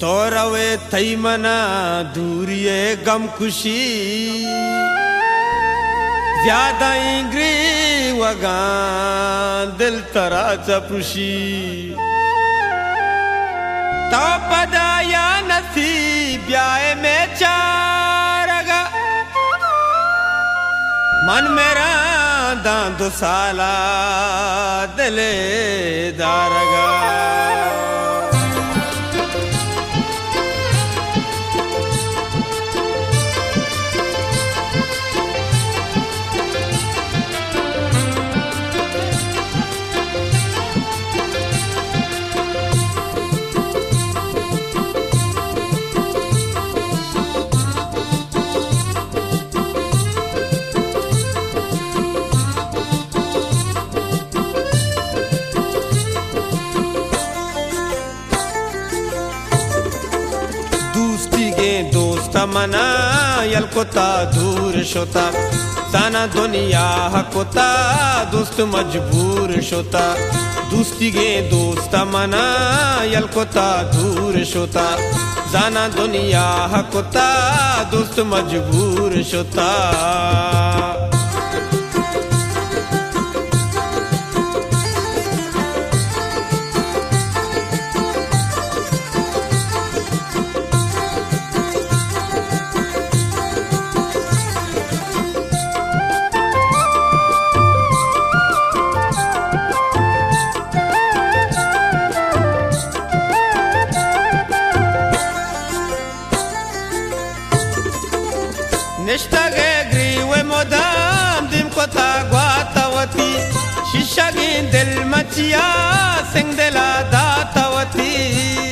तोरवे थई मना दूरिये गम खुशी ज्यादा इंग्री वगा दिल तरा चपुशी तो पदाया नसी ब्याए में चारगा मन मेरा दांदो साला दिले दारगा दोस्त मना, यलकोता दूर शोता। ताना दुनिया हकोता, दोस्त मजबूर शोता। दोस्ती गे दोस्त मना, यलकोता दूर शोता। जाना दुनिया हकोता, दोस्त मजबूर शोता। 그리외모담 딤코타과 타와티 시샤긴 델마치야 생델라 다타와티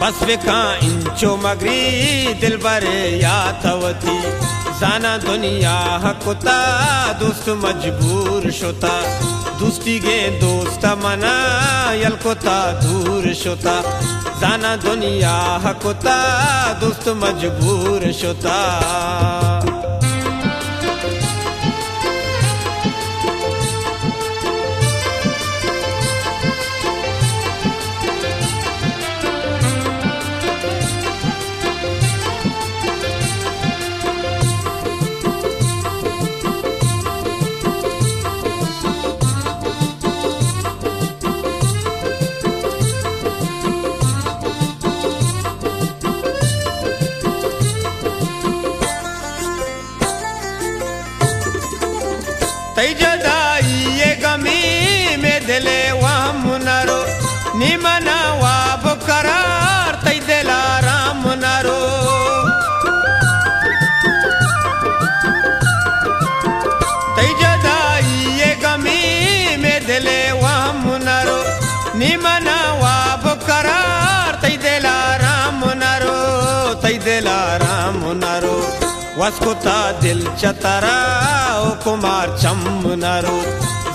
बस वेखा इंचो मगरी दिल बरे याथवती। जाना दुनिया हकुता दोस्त मजबूर शोता। दोस्ती गे दोस्त मना यलकोता दूर शोता। जाना दुनिया हकुता दोस्त मजबूर शोता। ತೈಜದಾಯಿಯೆ ಗಮಿ ಮೆದೆಲೆ ವಾಮುನರೋ ನಿಮನ ವಾಬ वस्कुता दिल चतरा, ओ कुमार चम्मनरो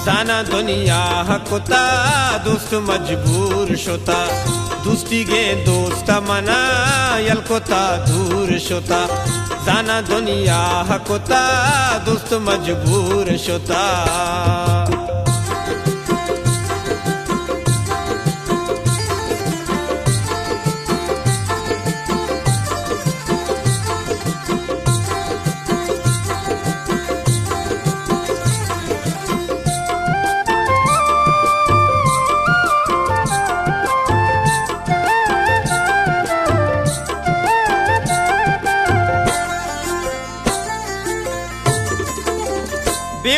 जाना दुनिया हकुता दोस्त मजबूर शोता। दोस्ती गे दोस्त मना, यलकोता दूर शोता। जाना दुनिया हकुता दोस्त मजबूर शोता।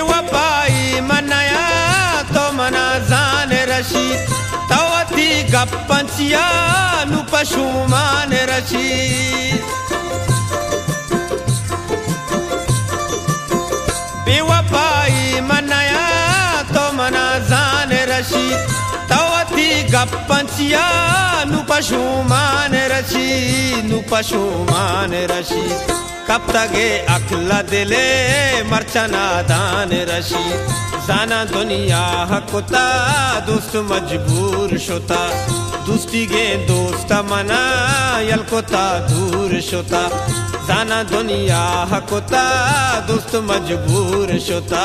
बेवफाई मनाया तो मना जान रशी तवती गप्पंचिया नु पशुमान रशी बेवफाई मनाया तो मना जान रशी तवती गप्पंचिया नु पशुमान रशी नु पशुमान रशी कब तगे अखला दिले? मरचना दान रशी। जाना दुनिया हकुता, दोस्त मजबूर शोता। दोस्ती गे दोस्त मना, यलकुता दूर शुता। जाना दुनिया हकुता, दोस्त मजबूर शुता।